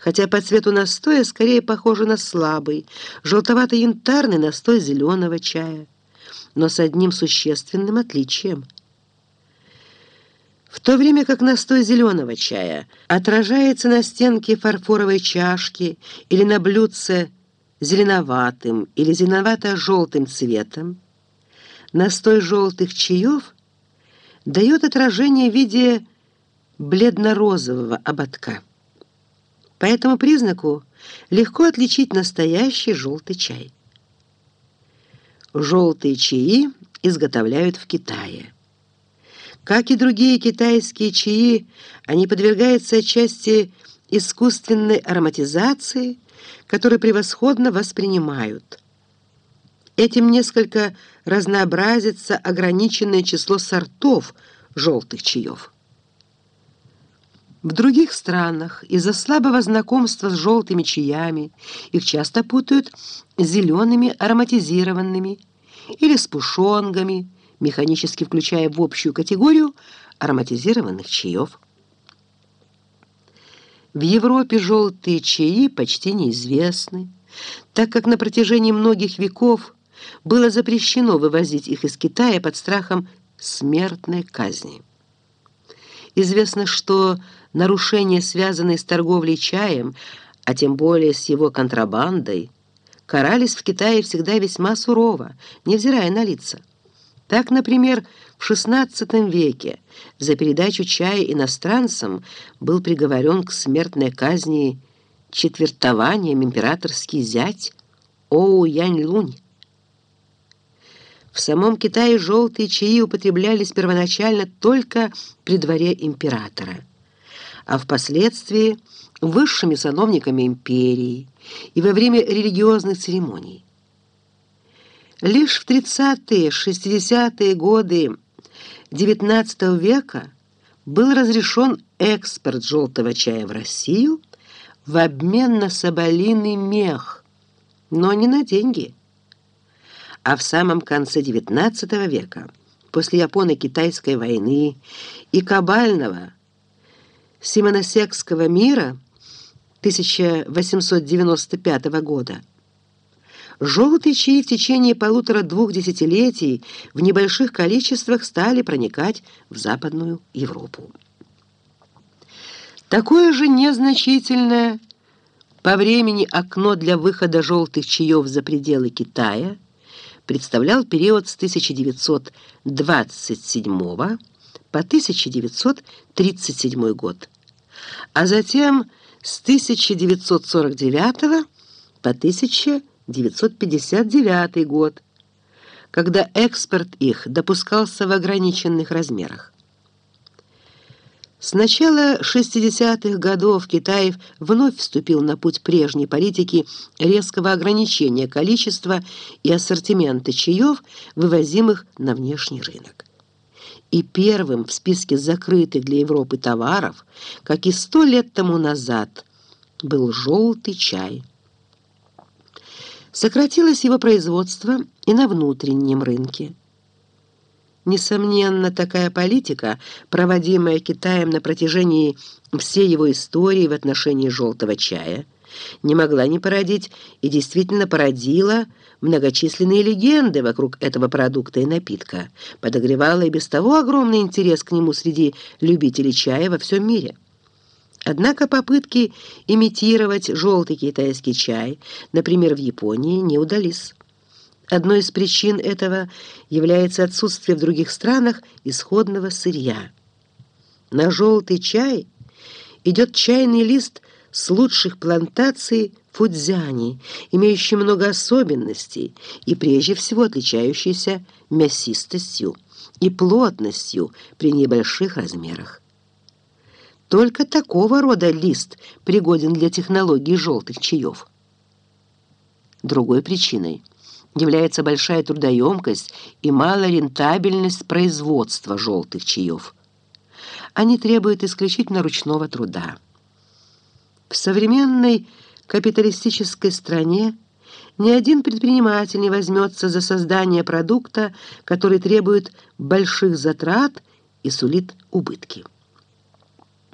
хотя по цвету настоя скорее похоже на слабый, желтовато-янтарный настой зеленого чая, но с одним существенным отличием. В то время как настой зеленого чая отражается на стенке фарфоровой чашки или на блюдце зеленоватым или зеленовато-желтым цветом, настой желтых чаев дает отражение в виде бледно-розового ободка. По этому признаку легко отличить настоящий желтый чай. Желтые чаи изготовляют в Китае. Как и другие китайские чаи, они подвергаются отчасти искусственной ароматизации, которую превосходно воспринимают. Этим несколько разнообразится ограниченное число сортов желтых чаев. В других странах из-за слабого знакомства с желтыми чаями их часто путают с зелеными ароматизированными или с пушонгами, механически включая в общую категорию ароматизированных чаев. В Европе желтые чаи почти неизвестны, так как на протяжении многих веков было запрещено вывозить их из Китая под страхом смертной казни. Известно, что нарушения, связанные с торговлей чаем, а тем более с его контрабандой, карались в Китае всегда весьма сурово, невзирая на лица. Так, например, в XVI веке за передачу чая иностранцам был приговорен к смертной казни четвертованием императорский зять Оу Янь-Лунь. В самом Китае желтые чаи употреблялись первоначально только при дворе императора, а впоследствии высшими сановниками империи и во время религиозных церемоний. Лишь в 30-60-е годы XIX века был разрешен экспорт желтого чая в Россию в обмен на соболиный мех, но не на деньги – а в самом конце XIX века, после Японо-Китайской войны и кабального Симоносекского мира 1895 года, желтые чаи в течение полутора-двух десятилетий в небольших количествах стали проникать в Западную Европу. Такое же незначительное по времени окно для выхода желтых чаев за пределы Китая – представлял период с 1927 по 1937 год, а затем с 1949 по 1959 год, когда экспорт их допускался в ограниченных размерах. С начала 60-х годов Китай вновь вступил на путь прежней политики резкого ограничения количества и ассортимента чаев, вывозимых на внешний рынок. И первым в списке закрытых для Европы товаров, как и сто лет тому назад, был желтый чай. Сократилось его производство и на внутреннем рынке. Несомненно, такая политика, проводимая Китаем на протяжении всей его истории в отношении желтого чая, не могла не породить и действительно породила многочисленные легенды вокруг этого продукта и напитка, подогревала и без того огромный интерес к нему среди любителей чая во всем мире. Однако попытки имитировать желтый китайский чай, например, в Японии, не удались. Одной из причин этого является отсутствие в других странах исходного сырья. На желтый чай идет чайный лист с лучших плантаций фудзяни, имеющий много особенностей и прежде всего отличающийся мясистостью и плотностью при небольших размерах. Только такого рода лист пригоден для технологии желтых чаев. Другой причиной – является большая трудоемкость и малорентабельность производства желтых чаев. Они требуют исключительно ручного труда. В современной капиталистической стране ни один предприниматель не возьмется за создание продукта, который требует больших затрат и сулит убытки.